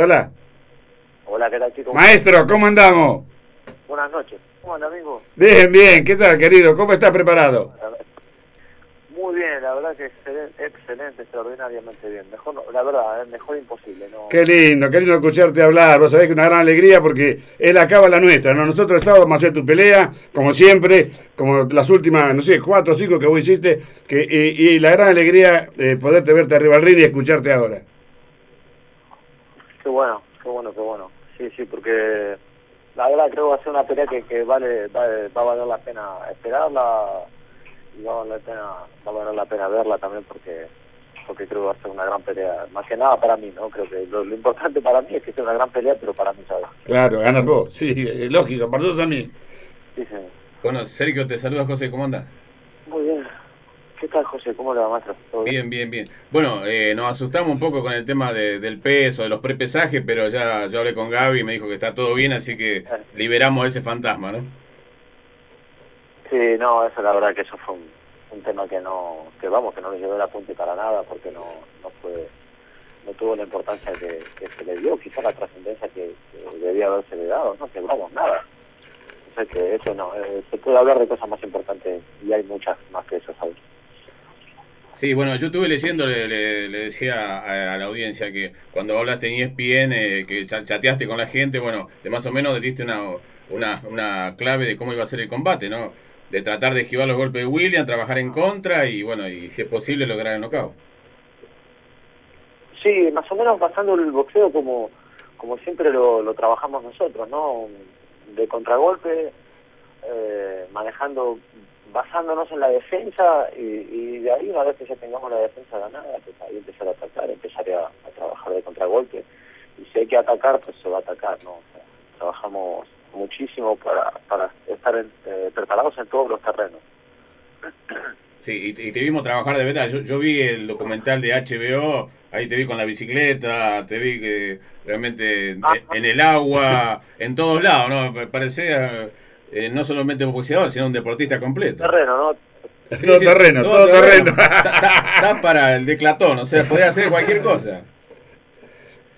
Hola. Hola, ¿qué tal, chicos? Maestro, ¿cómo andamos? Buenas noches. ¿Cómo anda, amigo? Bien, bien. ¿Qué tal, querido? ¿Cómo estás preparado? Muy bien, la verdad que excelente, excelente extraordinariamente bien. Mejor, no- la verdad, es mejor imposible. No, Qué lindo, qué lindo escucharte hablar. Vos sabés que una gran alegría porque es la cábala nuestra. ¿no? Nosotros el sábado vamos a hacer tu pelea, como siempre, como las últimas, no sé, cuatro o cinco que vos hiciste. Que, y, y la gran alegría de poderte verte arriba del ring y escucharte ahora. Qué bueno, qué bueno, qué bueno. Sí, sí, porque la verdad creo que va a ser una pelea que, que vale, vale- va a valer la pena esperarla y va a valer la pena, va a valer la pena verla también porque porque creo que va a ser una gran pelea. Más que nada para mí, ¿no? Creo que lo, lo importante para mí es que sea una gran pelea, pero para mí, ¿sabes? Claro, ganas vos. Sí, eh, lógico, para nosotros también. Sí. Bueno, Sergio, te saluda José, ¿cómo andás? ¿Qué tal, José? ¿Cómo le va, maestro? ¿Todo Bien, bien, bien. Bueno, eh, nos asustamos un poco con el tema de- del peso, de los prepesajes, pero ya yo hablé con Gaby y me dijo que está todo bien, así que liberamos ese fantasma, ¿no? Sí, no, eso la verdad que eso fue un, un tema que no, que vamos, que no le llevé el apunte para nada porque no, no fue, no tuvo la importancia que, que se le dio, quizá la trascendencia que, que debía haberse le dado, no quebramos nada. O sea que eso no, eh, se puede hablar de cosas más importantes y hay muchas más que eso, ¿sabes? Sí, bueno, yo estuve leyendo, le, decía a, la audiencia que cuando hablaste en ESPN, eh, que cha- chateaste con la gente, bueno, de más o menos diste una, una, una clave de cómo iba a ser el combate, ¿no? De tratar de esquivar los golpes de William, trabajar en contra y, bueno, y si es posible lograr el knockout. Sí, más o menos pasando el boxeo como, como siempre lo, lo trabajamos nosotros, ¿no? De contragolpe, eh, manejando, basándonos en la defensa y, y de ahí una vez que ya tengamos la defensa ganada, pues ahí empezar a atacar, empezar a, a trabajar de contragolpe. Y si hay que atacar, pues se va a atacar, ¿no? O sea, trabajamos muchísimo para, para estar en- eh, preparados en todos los terrenos. Sí, y, te- y te vimos trabajar de verdad. Yo, yo vi el documental de HBO, ahí te vi con la bicicleta, te vi que realmente en, en el agua, en todos lados, ¿no? Me parecía eh, no solamente un boxeador, sino un deportista completo. Terreno, ¿no? Todo terreno, todo terreno. Está, está- está para el declatón, o sea, podés hacer cualquier cosa.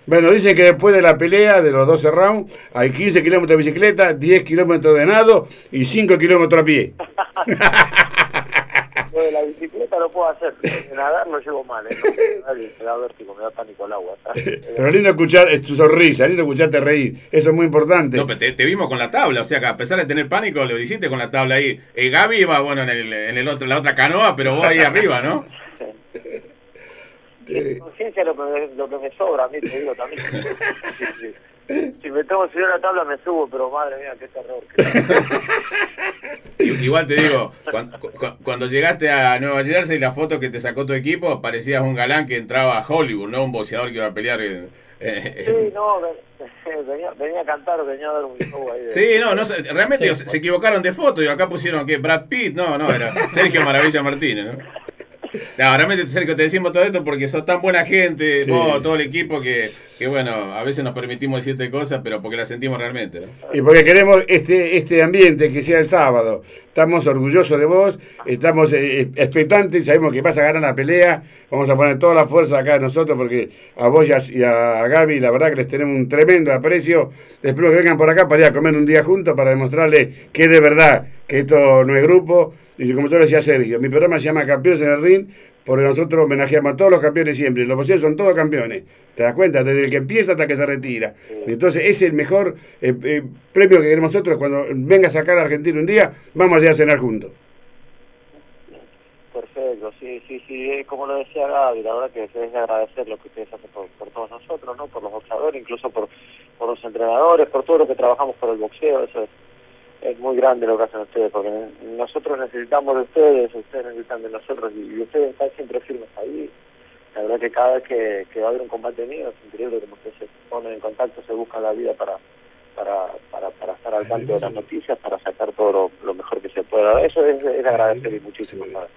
Bueno, dicen que después de la pelea de los 12 rounds hay 15 kilómetros de bicicleta, 10 kilómetros de nado y 5 kilómetros a pie. Lo de la bicicleta lo puedo hacer, de nadar lo llevo mal, ¿eh? No, nadie, me da vértigo, me da pánico el agua. ¿sabes? Pero lindo escuchar es tu sonrisa, lindo escucharte reír. Eso es muy importante. No, pero te, te vimos con la tabla, o sea que a pesar de tener pánico, lo hiciste con la tabla ahí. Eh, Gaby iba, bueno, en, el, en el otro, la otra canoa, pero vos ahí arriba, ¿no? Conciencia es lo que, me, lo que me sobra a mí, te digo también. Sí, sí. Si me tengo que subir a la tabla me subo, pero madre mía, qué terror. Igual te digo, cuan- cu- cuando, llegaste a Nueva Jersey, la foto que te sacó tu equipo, parecías un galán que entraba a Hollywood, ¿no? Un boxeador que iba a pelear. en- Sí, no, ven- venía, venía a cantar, venía a dar un show ahí. de- Sí, no, no sé, realmente se equivocaron de foto y acá pusieron que Brad Pitt, no, no, era Sergio Maravilla Martínez, ¿no? No, realmente Sergio, te decimos todo esto porque sos tan buena gente, Sí. vos, todo el equipo, que, que bueno, a veces nos permitimos decirte cosas, pero porque las sentimos realmente, ¿no? Y porque queremos este, este ambiente que sea el sábado. Estamos orgullosos de vos, estamos eh, expectantes, sabemos que vas a ganar la pelea. Vamos a poner toda la fuerza acá nosotros porque a vos y a, y a Gaby, la verdad que les tenemos un tremendo aprecio. Espero que vengan por acá para ir a comer un día juntos para demostrarles que de verdad, que esto no es grupo. Y como yo decía Sergio, mi programa se llama Campeones en el Ring porque nosotros homenajeamos a todos los campeones siempre. Los boxeadores son todos campeones. ¿Te das cuenta? Desde el que empieza hasta que se retira. Entonces, ese es el mejor eh, eh, premio que queremos nosotros. Cuando vengas acá a la Argentina un día, vamos a ir a cenar juntos. Perfecto, sí, sí, sí, eh, como lo decía Gaby, la verdad que es de agradecer lo que ustedes hacen por, por todos nosotros, ¿no? Por los boxeadores, incluso por, por los entrenadores, por todo lo que trabajamos por el boxeo, eso es, es muy grande lo que hacen ustedes, porque nosotros necesitamos de ustedes, ustedes necesitan de nosotros, y, y ustedes están siempre firmes ahí. La verdad que cada vez que, que va a haber un combate mío es increíble como ustedes se ponen en contacto, se buscan la vida para para, para, para estar al tanto de las noticias, para sacar todo lo, lo mejor que se pueda. Eso es, es de agradecer y muchísimo. ¿sabes?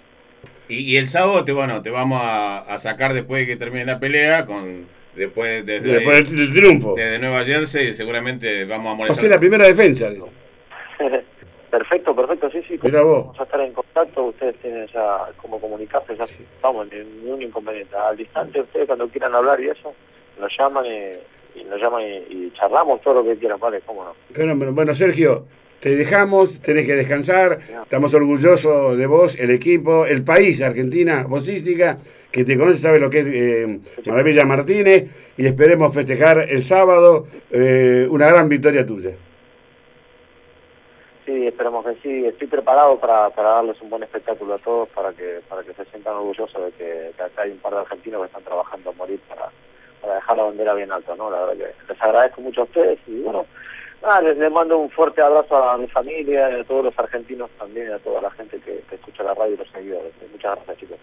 Y, y el sábado te, bueno, te vamos a, a sacar después de que termine la pelea, con después desde, Después del triunfo. desde Nueva Jersey, seguramente vamos a O molestar. sea, la primera defensa. digo. Perfecto, perfecto, sí, sí. Mira vos. Vamos a estar en contacto, ustedes tienen ya como comunicarse, ya vamos, ni, ni un inconveniente. Al instante, ustedes cuando quieran hablar y eso, nos llaman y, y nos llaman y, charlamos todo lo que quieran, ¿vale? ¿Cómo no? Fenómeno. Bueno, Sergio, te dejamos, tenés que descansar, estamos orgullosos de vos, el equipo, el país, Argentina, vocística, que te conoce, sabe lo que es eh, Maravilla Martínez, y esperemos festejar el sábado eh, una gran victoria tuya. Sí, esperemos que sí. Estoy preparado para, para darles un buen espectáculo a todos, para que para que se sientan orgullosos de que, acá hay un par de argentinos que están trabajando a morir para, para dejar la bandera bien alta, ¿no? La verdad que les agradezco mucho a ustedes y bueno, les, mando un fuerte abrazo a mi familia, a todos los argentinos también, a toda la gente que, que escucha la radio y los seguidores. Muchas gracias, chicos.